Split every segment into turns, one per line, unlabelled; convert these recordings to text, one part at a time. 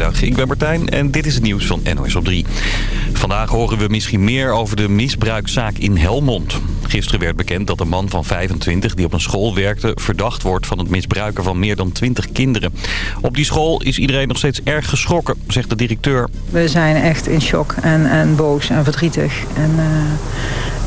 Ik ben Martijn en dit is het nieuws van NOS op 3. Vandaag horen we misschien meer over de misbruikzaak in Helmond. Gisteren werd bekend dat een man van 25 die op een school werkte... verdacht wordt van het misbruiken van meer dan 20 kinderen. Op die school is iedereen nog steeds erg geschrokken, zegt de directeur.
We zijn echt in shock en, en boos en verdrietig. En, uh,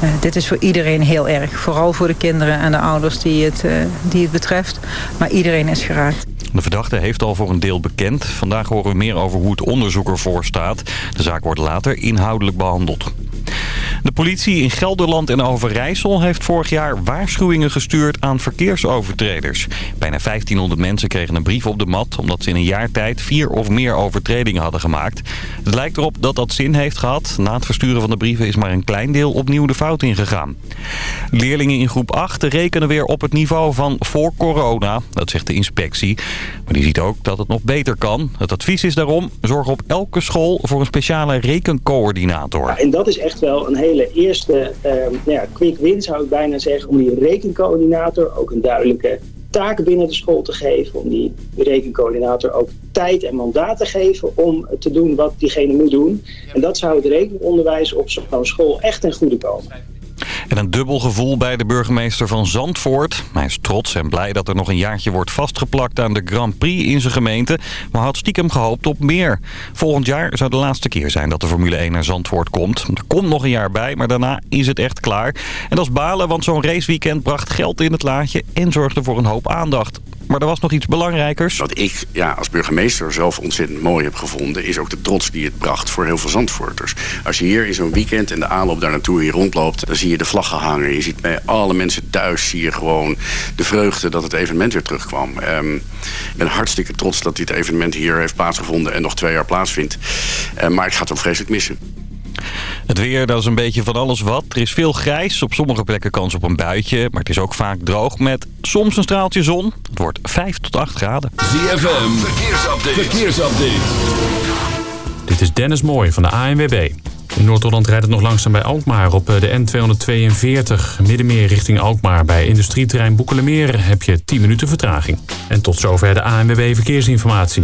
uh, dit is voor iedereen heel erg. Vooral voor de kinderen en de ouders die het, uh, die het betreft. Maar iedereen is geraakt.
De verdachte heeft al voor een deel bekend. Vandaag horen we meer over hoe het onderzoek ervoor staat. De zaak wordt later inhoudelijk behandeld. De politie in Gelderland en Overijssel heeft vorig jaar waarschuwingen gestuurd aan verkeersovertreders. Bijna 1500 mensen kregen een brief op de mat omdat ze in een jaar tijd vier of meer overtredingen hadden gemaakt. Het lijkt erop dat dat zin heeft gehad. Na het versturen van de brieven is maar een klein deel opnieuw de fout ingegaan. Leerlingen in groep 8 rekenen weer op het niveau van voor corona, dat zegt de inspectie. Maar die ziet ook dat het nog beter kan. Het advies is daarom, zorg op elke school voor een speciale rekencoördinator.
Ja, en dat is echt wel een hele eerste uh, nou ja, quick win zou ik bijna zeggen. Om die rekencoördinator ook een duidelijke taak binnen de school te geven. Om die rekencoördinator ook tijd en mandaat te geven om te doen wat diegene moet doen. En dat zou het rekenonderwijs op zo'n school echt ten goede komen.
En een dubbel gevoel bij de burgemeester van Zandvoort. Hij is trots en blij dat er nog een jaartje wordt vastgeplakt aan de Grand Prix in zijn gemeente. Maar had stiekem gehoopt op meer. Volgend jaar zou de laatste keer zijn dat de Formule 1 naar Zandvoort komt. Er komt nog een jaar bij, maar daarna is het echt klaar. En dat is balen, want zo'n raceweekend bracht geld in het laadje en zorgde voor een hoop aandacht. Maar er was nog iets belangrijkers.
Wat ik ja, als burgemeester zelf ontzettend mooi heb gevonden... is ook de trots die het bracht voor heel veel Zandvoorters. Als je hier in zo'n weekend en de aanloop daar naartoe hier rondloopt... dan zie je de vlaggen hangen. Je ziet bij alle mensen thuis zie je gewoon de vreugde dat het evenement weer terugkwam. Um, ik ben hartstikke trots dat dit evenement hier heeft plaatsgevonden... en nog twee jaar plaatsvindt. Uh, maar ik ga het ook vreselijk missen.
Het weer, dat is een beetje van alles wat. Er is veel grijs, op sommige plekken kans op een buitje. Maar het is ook vaak droog met soms een straaltje zon. Het wordt 5 tot 8 graden.
ZFM, verkeersupdate. verkeersupdate.
Dit is Dennis Mooij van de ANWB. In Noord-Holland rijdt het nog langzaam bij Alkmaar op de N242. Middenmeer richting Alkmaar. Bij industrieterrein Boekelemeer heb je 10 minuten vertraging. En tot zover de ANWB Verkeersinformatie.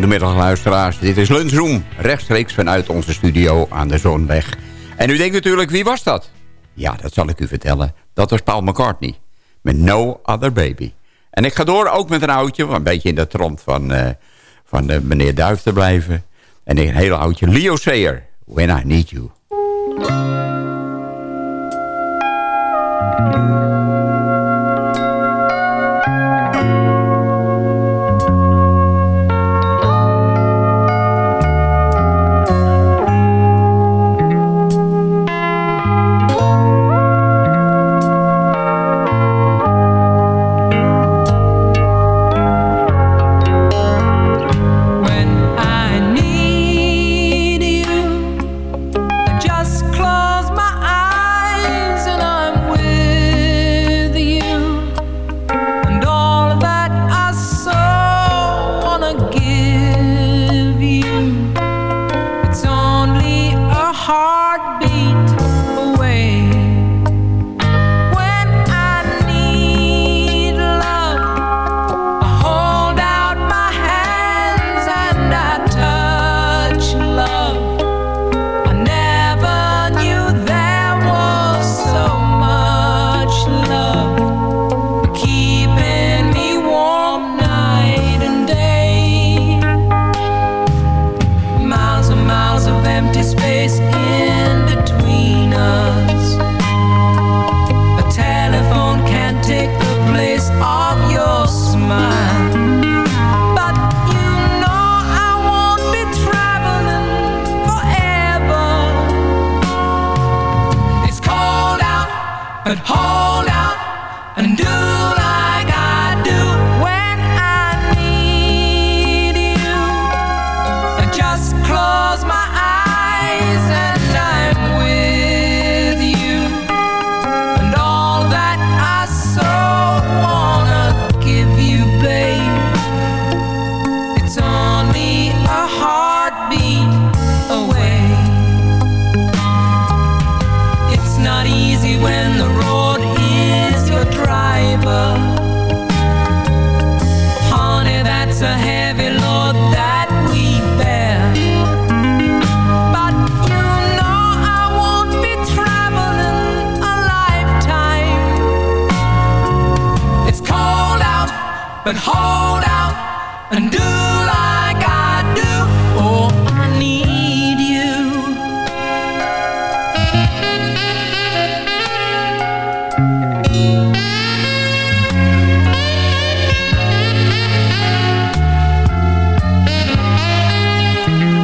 Een hele goede middag luisteraars. Dit is Lunchroom, rechtstreeks vanuit onze studio aan de Zonweg. En u denkt natuurlijk, wie was dat? Ja, dat zal ik u vertellen. Dat was Paul McCartney. Met No Other Baby. En ik ga door ook met een oudje, een beetje in de trant van, uh, van uh, meneer Duif te blijven. En een hele oudje, Leo Sayer, When I Need You.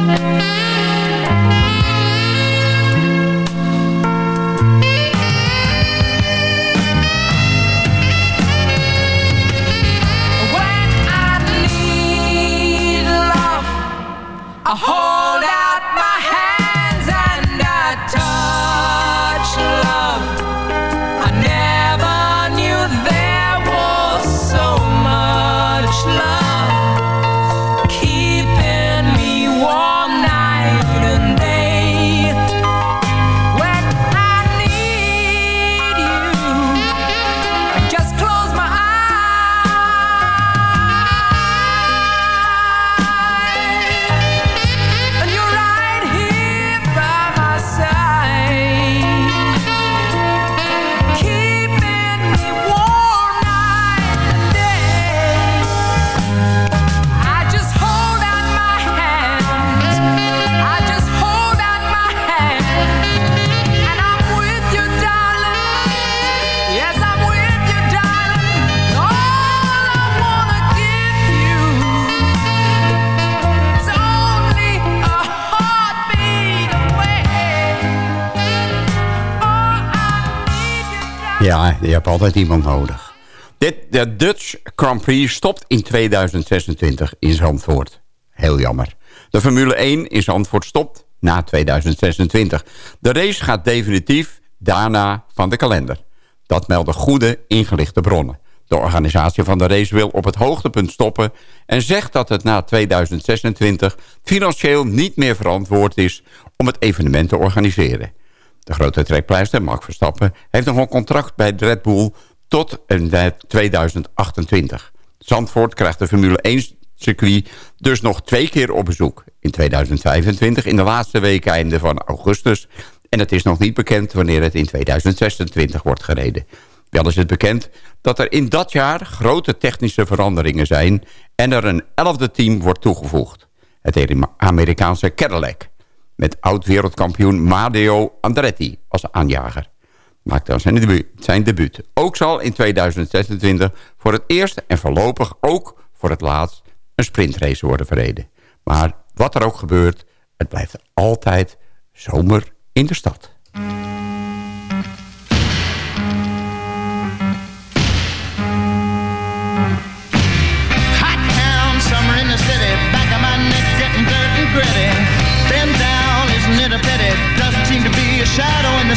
Ja, je hebt altijd iemand nodig. Dit, de Dutch Grand Prix stopt in 2026 in Zandvoort. Heel jammer. De Formule 1 in Zandvoort stopt na 2026. De race gaat definitief daarna van de kalender. Dat melden goede ingelichte bronnen. De organisatie van de race wil op het hoogtepunt stoppen... en zegt dat het na 2026 financieel niet meer verantwoord is... om het evenement te organiseren. De grote trekpleister, Max Verstappen, heeft nog een contract bij Red Bull tot 2028. Zandvoort krijgt de Formule 1 circuit dus nog twee keer op bezoek. In 2025, in de laatste weekende van augustus. En het is nog niet bekend wanneer het in 2026 wordt gereden. Wel is het bekend dat er in dat jaar grote technische veranderingen zijn... en er een elfde team wordt toegevoegd. Het Amerikaanse Cadillac. Met oud-wereldkampioen Matteo Andretti als aanjager. Maakt dan zijn debuut, zijn debuut. Ook zal in 2026 voor het eerst en voorlopig ook voor het laatst... een sprintrace worden verreden. Maar wat er ook gebeurt, het blijft altijd zomer in de stad.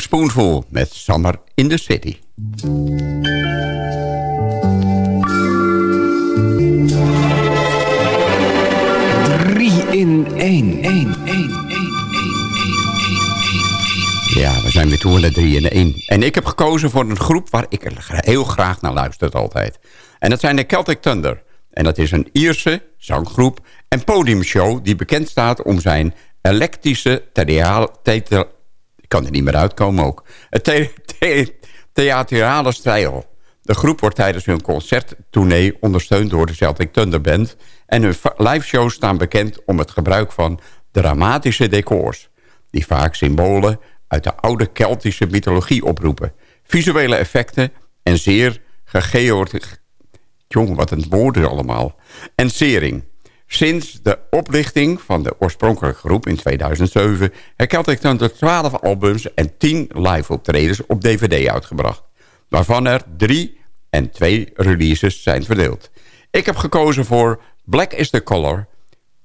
Spoonful met Summer in the City.
Drie in één, één, één.
Ja, we zijn weer toe aan de 3 in 1. En ik heb gekozen voor een groep waar ik heel graag naar luister altijd. En dat zijn de Celtic Thunder. En dat is een Ierse zanggroep en podiumshow... die bekend staat om zijn elektrische ik kan er niet meer uitkomen ook. Het the theatrale stijl. De groep wordt tijdens hun concerttournee ondersteund door de Celtic Thunder Band... en hun liveshows staan bekend om het gebruik van dramatische decors... die vaak symbolen uit de oude Keltische mythologie oproepen. Visuele effecten en zeer gegeord... Jong, wat een woorden allemaal. En sering. Sinds de oplichting van de oorspronkelijke groep in 2007... heeft dan de 12 albums en 10 live optredens op DVD uitgebracht. Waarvan er drie en twee releases zijn verdeeld. Ik heb gekozen voor Black is the Color,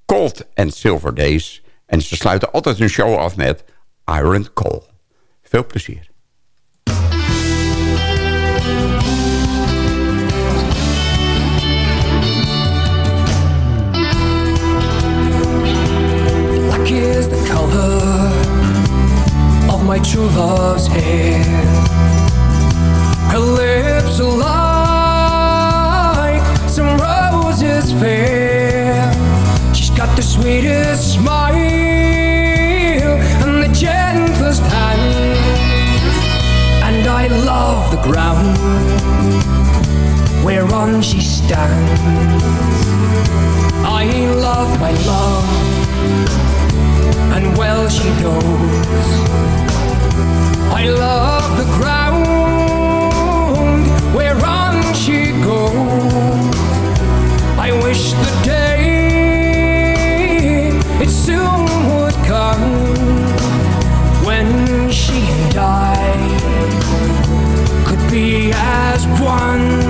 Cold and Silver Days... en ze sluiten altijd hun show af met Iron Coal. Veel plezier.
my true love's hair, Her lips are like some roses fair. She's got the sweetest smile and the gentlest hand. And I love the ground whereon she stands. I love my love, and well she knows. I love the ground where on she goes. I wish the day it soon would come when she and I could be as one.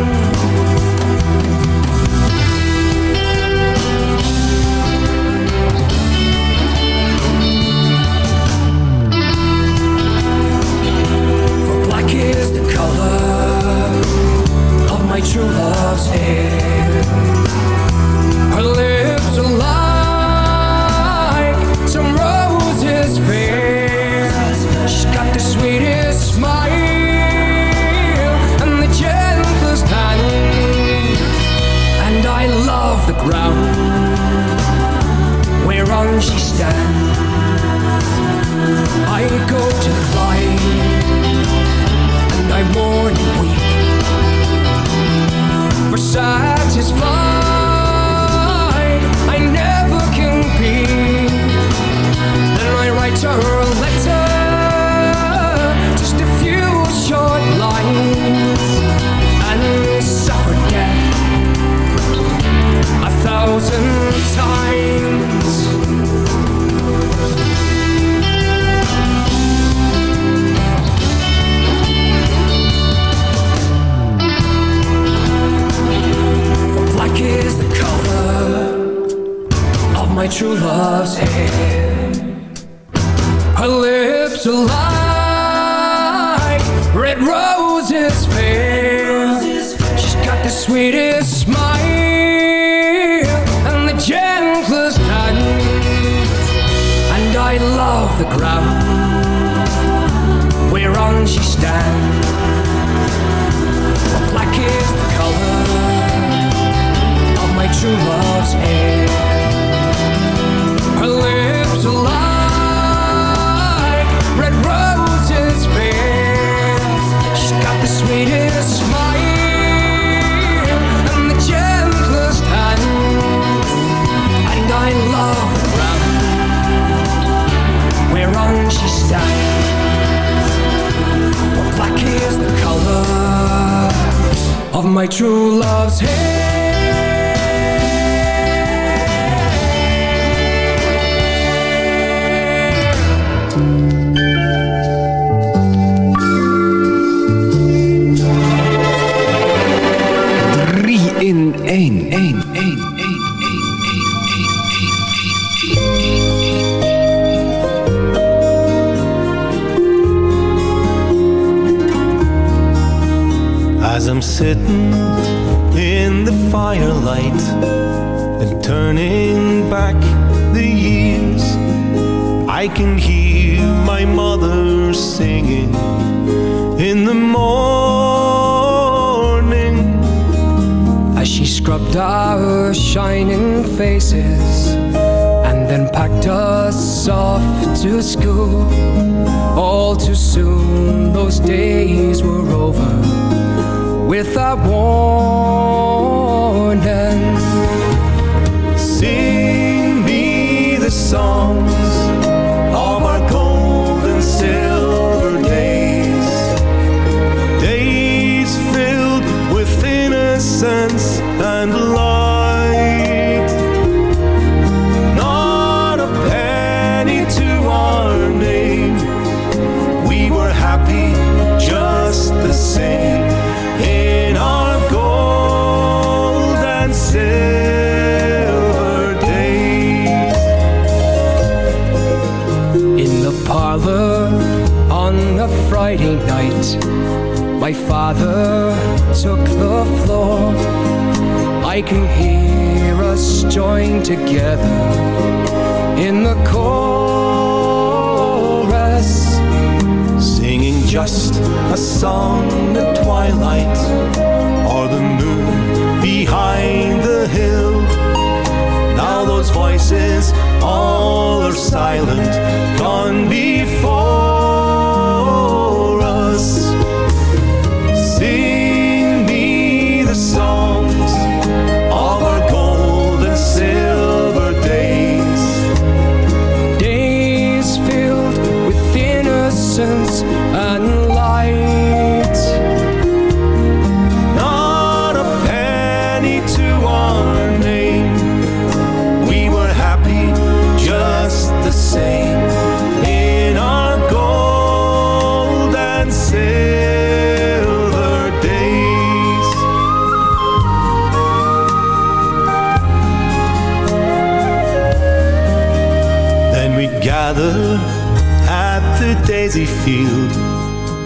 silver days. In
the parlor on a Friday night, my father took the floor. I can hear us join together in the chorus
singing just a song at twilight or the moon behind the hill. Now those voices all are silent, gone before.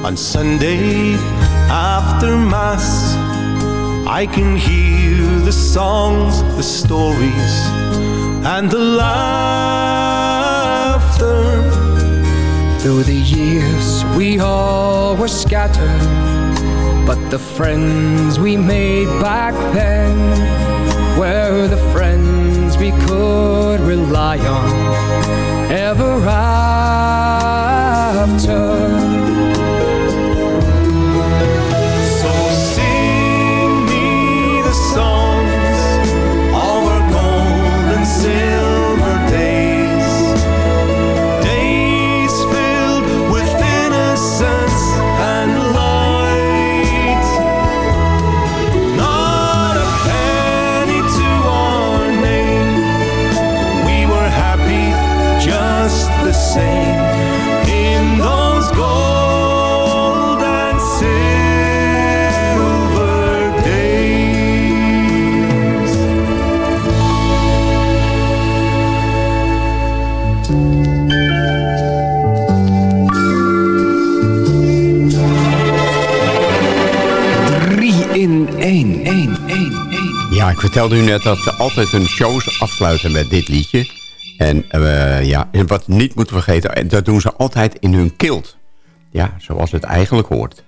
On Sunday after Mass. I can hear the songs, the stories, and the laughter.
Through the years, we all were scattered, but the friends we made back then were the friends we could rely on ever after.
Vertelde u net dat ze altijd hun shows afsluiten met dit liedje. En eh, ja, en wat niet moeten vergeten, dat doen ze altijd in hun kilt. Ja, zoals het eigenlijk hoort.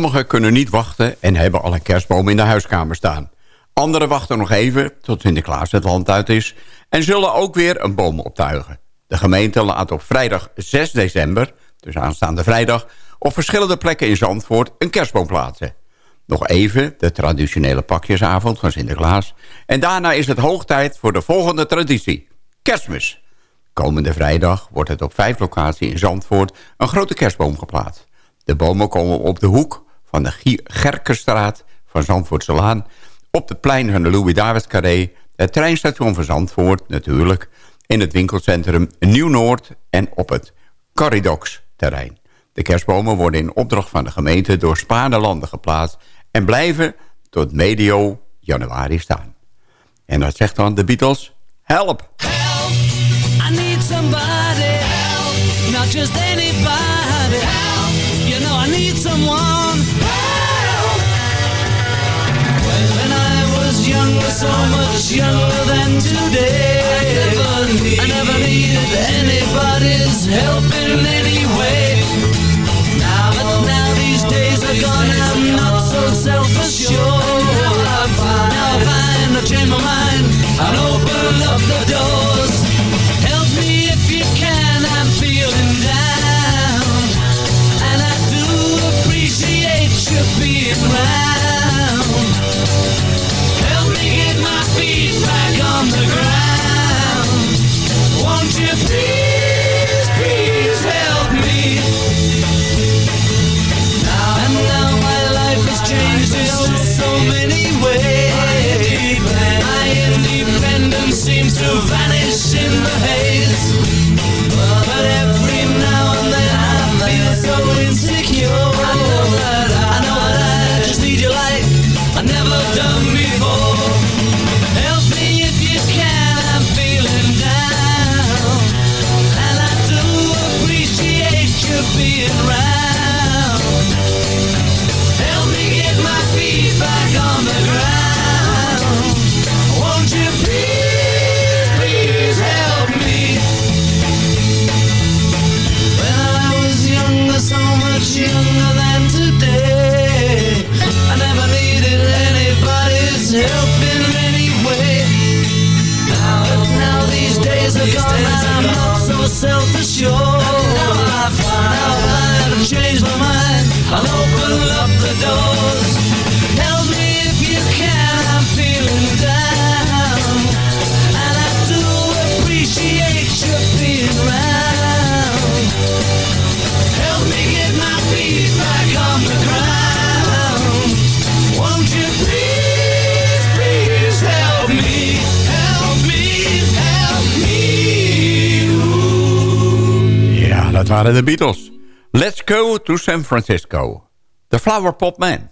Sommigen kunnen niet wachten en hebben al een kerstboom in de huiskamer staan. Anderen wachten nog even tot Sinterklaas het land uit is... en zullen ook weer een boom optuigen. De gemeente laat op vrijdag 6 december, dus aanstaande vrijdag... op verschillende plekken in Zandvoort een kerstboom plaatsen. Nog even de traditionele pakjesavond van Sinterklaas... en daarna is het hoog tijd voor de volgende traditie, kerstmis. Komende vrijdag wordt het op vijf locaties in Zandvoort... een grote kerstboom geplaatst. De bomen komen op de hoek van de Gerkenstraat van Zandvoortse Laan... op het plein van de Louis-David-Carré... het treinstation van Zandvoort natuurlijk... in het winkelcentrum Nieuw-Noord en op het Corridox-terrein. De kerstbomen worden in opdracht van de gemeente door Spaanse landen geplaatst... en blijven tot medio januari staan. En dat zegt dan de Beatles, help!
Help, I need somebody help, not just anybody help, you know I need someone was so much younger than today, I never, need, I never needed anybody's help in any way. Now, but now these days are gone, I'm not so self-assured. Now I find, now I find I change my mind and open up the doors. Days and I'm not so self-assured. Now I find, now I've changed my mind. I'll open up the doors.
Dat waren de Beatles. Let's go to San Francisco. The Flower Pot Man.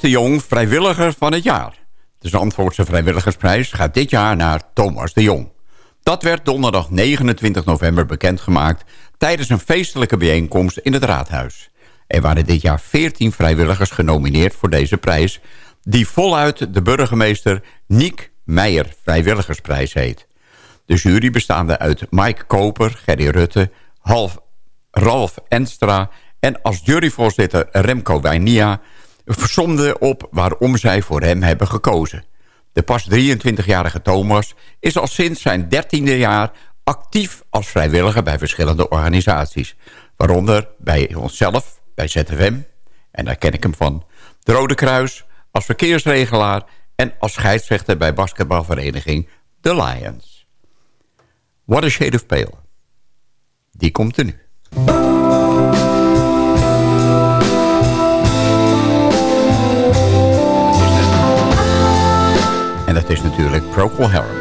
Thomas de Jong, vrijwilliger van het jaar. De Zandvoortse vrijwilligersprijs gaat dit jaar naar Thomas de Jong. Dat werd donderdag 29 november bekendgemaakt... tijdens een feestelijke bijeenkomst in het Raadhuis. Er waren dit jaar 14 vrijwilligers genomineerd voor deze prijs... die voluit de burgemeester Niek Meijer Vrijwilligersprijs heet. De jury bestaande uit Mike Koper, Gerry Rutte, Half, Ralf Enstra... en als juryvoorzitter Remco Wijnia somde op waarom zij voor hem hebben gekozen. De pas 23-jarige Thomas is al sinds zijn 13e jaar actief als vrijwilliger bij verschillende organisaties. Waaronder bij onszelf, bij ZFM, en daar ken ik hem van... de Rode Kruis, als verkeersregelaar... en als scheidsrechter bij basketbalvereniging The Lions. What a Shade of Pale. Die komt er nu. Is natuurlijk Procol Harum.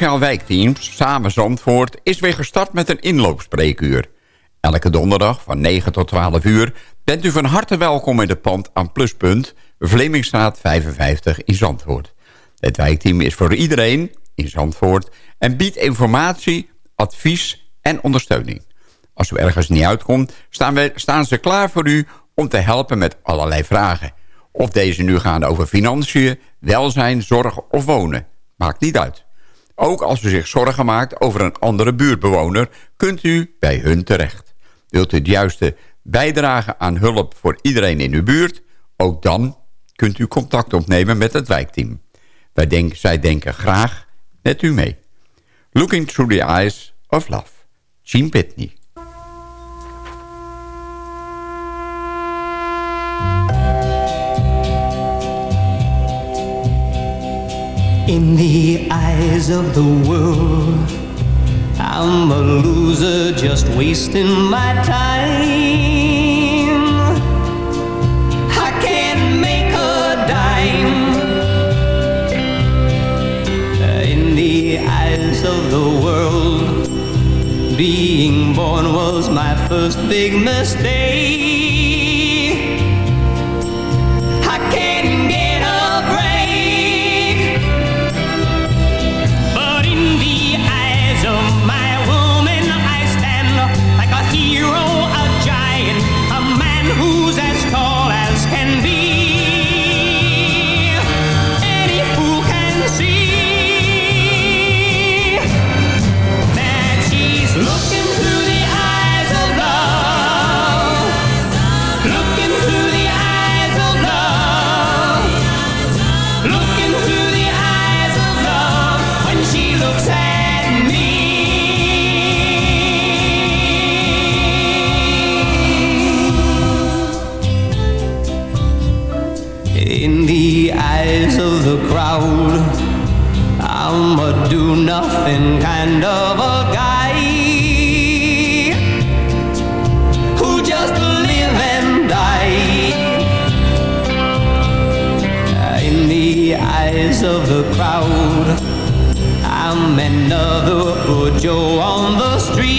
Sociaal Wijkteam Samen Zandvoort is weer gestart met een inloopspreekuur.
Elke donderdag van 9 tot 12 uur bent u van harte welkom in het pand aan Pluspunt... Vlemingstraat 55 in Zandvoort. Het wijkteam is voor iedereen in Zandvoort... en biedt informatie, advies en ondersteuning. Als u ergens niet uitkomt, staan, staan ze klaar voor u... om te helpen met allerlei vragen. Of deze nu gaan over financiën, welzijn, zorg of wonen. Maakt niet uit. Ook als u zich zorgen maakt over een andere buurtbewoner... kunt u bij hun terecht. Wilt u het juiste bijdragen aan hulp voor iedereen in uw buurt? Ook dan kunt u contact opnemen met het wijkteam. Wij denk, zij denken graag met u mee. Looking Through the Eyes of Love. Gene Pitney.
In the eyes of the world, I'm a loser just wasting my time. I can't make a dime. In the eyes of the world, being born was my first big mistake. Another poor Joe on the street.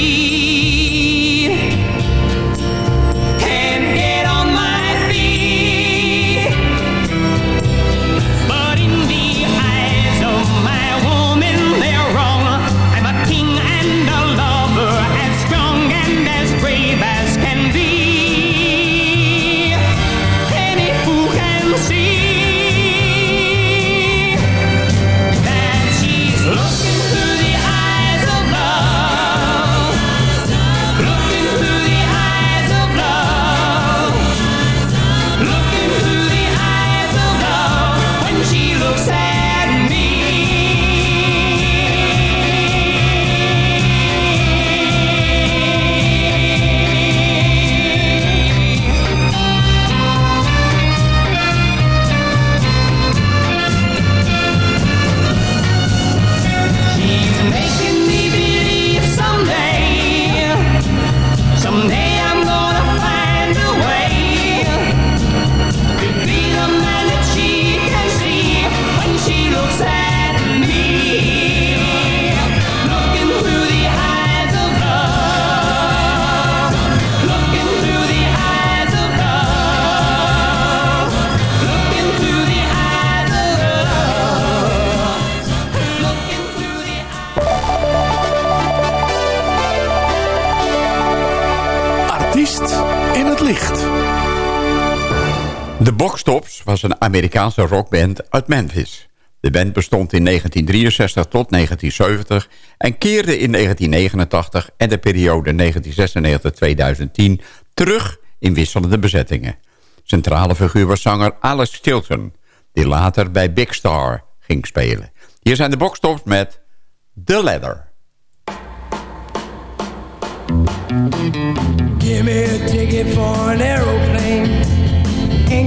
Een Amerikaanse rockband uit Memphis. De band bestond in 1963 tot 1970 en keerde in 1989 en de periode 1996-2010 terug in wisselende bezettingen. Centrale figuur was zanger Alex Chilton, die later bij Big Star ging spelen. Hier zijn de Boxtops met The Leather.
Give me a ticket for an aeroplane.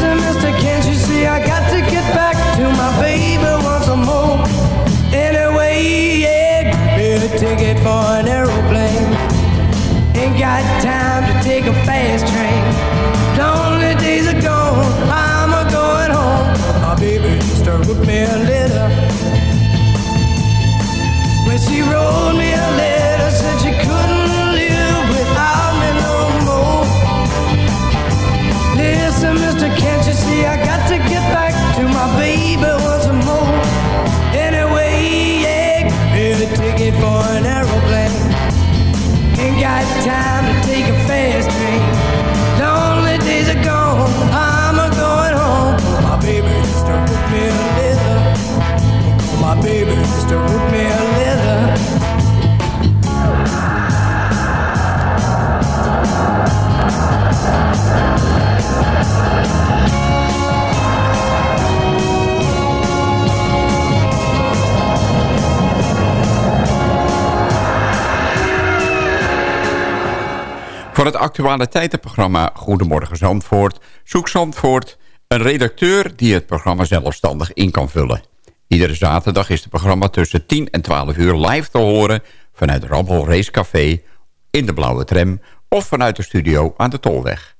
semester, can't you see I got to get back to my baby once more? Anyway, yeah, give me a ticket for an aeroplane. Ain't got time to take a fast train. Lonely days are gone, I'm a going home. My baby used to rip me a letter. When she wrote me a letter, said she couldn't Listen, mister, can't you see I got to get back to my baby once more? Anyway, yeah, get a ticket for an aeroplane. Ain't got time to take a fast train. Lonely days are gone, I'm a going home. My baby to whip me a leather. My baby to whip me a leather.
Voor het actualiteitenprogramma Goedemorgen Zandvoort zoekt Zandvoort een redacteur die het programma zelfstandig in kan vullen. Iedere zaterdag is het programma tussen 10 en 12 uur live te horen vanuit Rabbel Racecafé in de Blauwe Tram of vanuit de studio aan de Tolweg.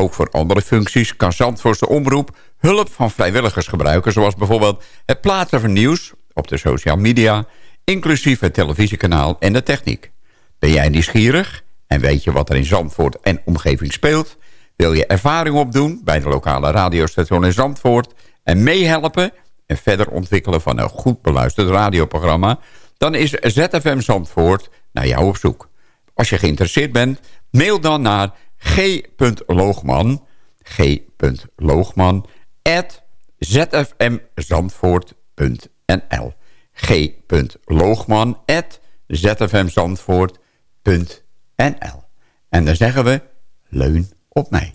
Ook voor andere functies kan Zandvoortse Omroep hulp van vrijwilligers gebruiken... zoals bijvoorbeeld het plaatsen van nieuws op de social media... inclusief het televisiekanaal en de techniek. Ben jij nieuwsgierig en weet je wat er in Zandvoort en omgeving speelt? Wil je ervaring opdoen bij de lokale radiostation in Zandvoort... en meehelpen en verder ontwikkelen van een goed beluisterd radioprogramma... dan is ZFM Zandvoort naar jou op zoek. Als je geïnteresseerd bent, mail dan naar g.loogman... g.loogman at zfmzandvoort.nl g.loogman at zfmzandvoort.nl En dan zeggen we, leun op mij.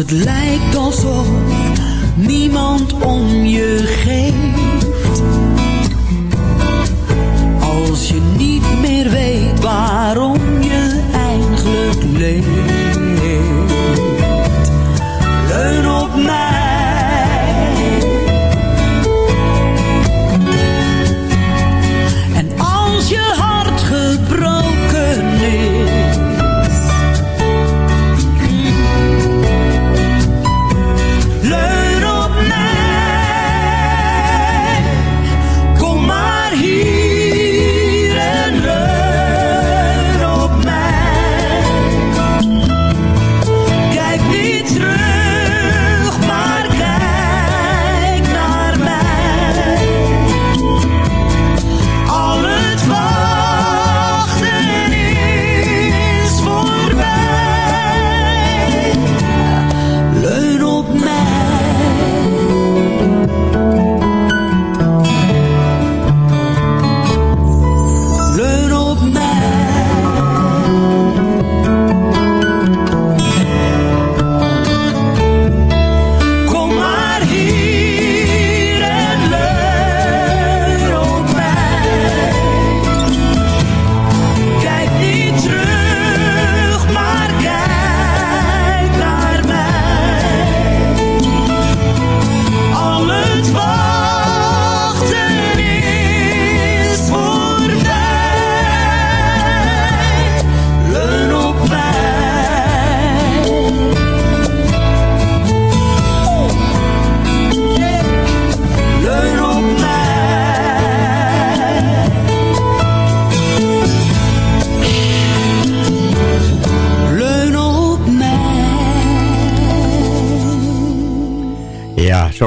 Het lijkt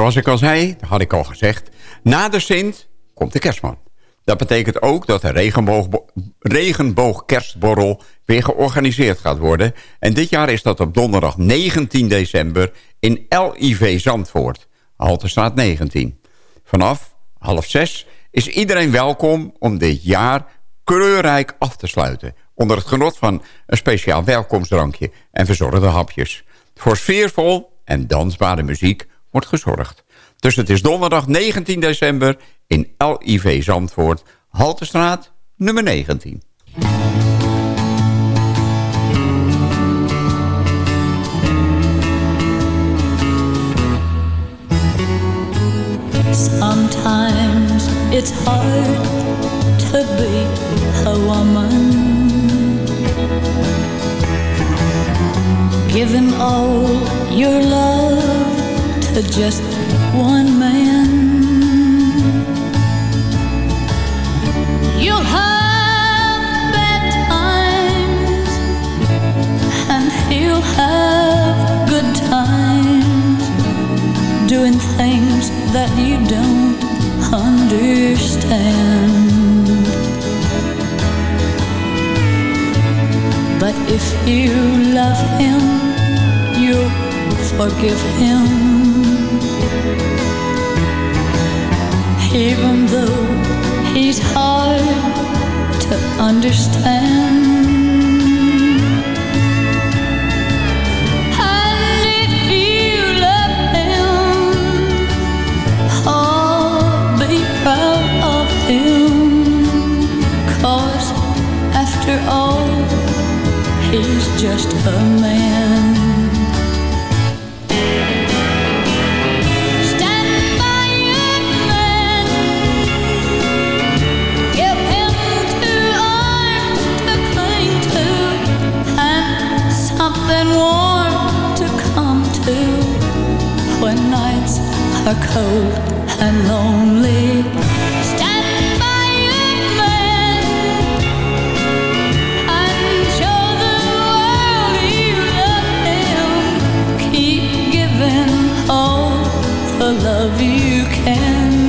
zoals ik al zei, had ik al gezegd... na de Sint komt de kerstman. Dat betekent ook dat de regenboog, regenboogkerstborrel weer georganiseerd gaat worden. En dit jaar is dat op donderdag 19 december in LIV Zandvoort. Haltestraat 19. Vanaf half zes is iedereen welkom om dit jaar kleurrijk af te sluiten. Onder het genot van een speciaal welkomstdrankje en verzorgde hapjes. Voor sfeervol en dansbare muziek wordt gezorgd. Dus het is donderdag 19 december in LIV Zandvoort, Haltestraat nummer 19.
Sometimes it's hard to be a woman. Giving all your love just one man. You'll have bad times, and he'll have good times doing things that you don't understand. But if you love him, you'll forgive him. Even though he's hard to understand. And if you love him, oh, be proud of him. 'Cause after all, he's just a man. Warm to come to when nights are cold and lonely. Stand by your man and show the world you love him. Keep giving all the love you can.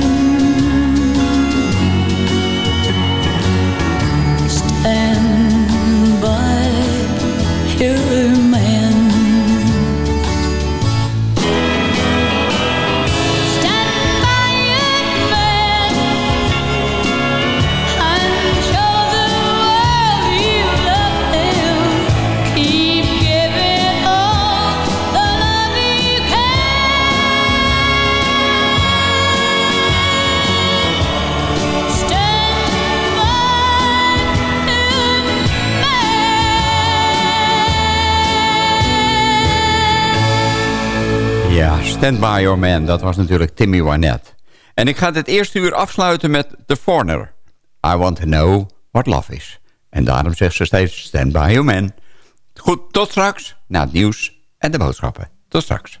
Stand By Your Man,
dat was natuurlijk Timmy Wynette. En ik ga dit eerste uur afsluiten met The Foreigner. I want to know what love is. En daarom zegt ze steeds Stand By Your Man. Goed, tot straks, na het nieuws en de boodschappen. Tot straks.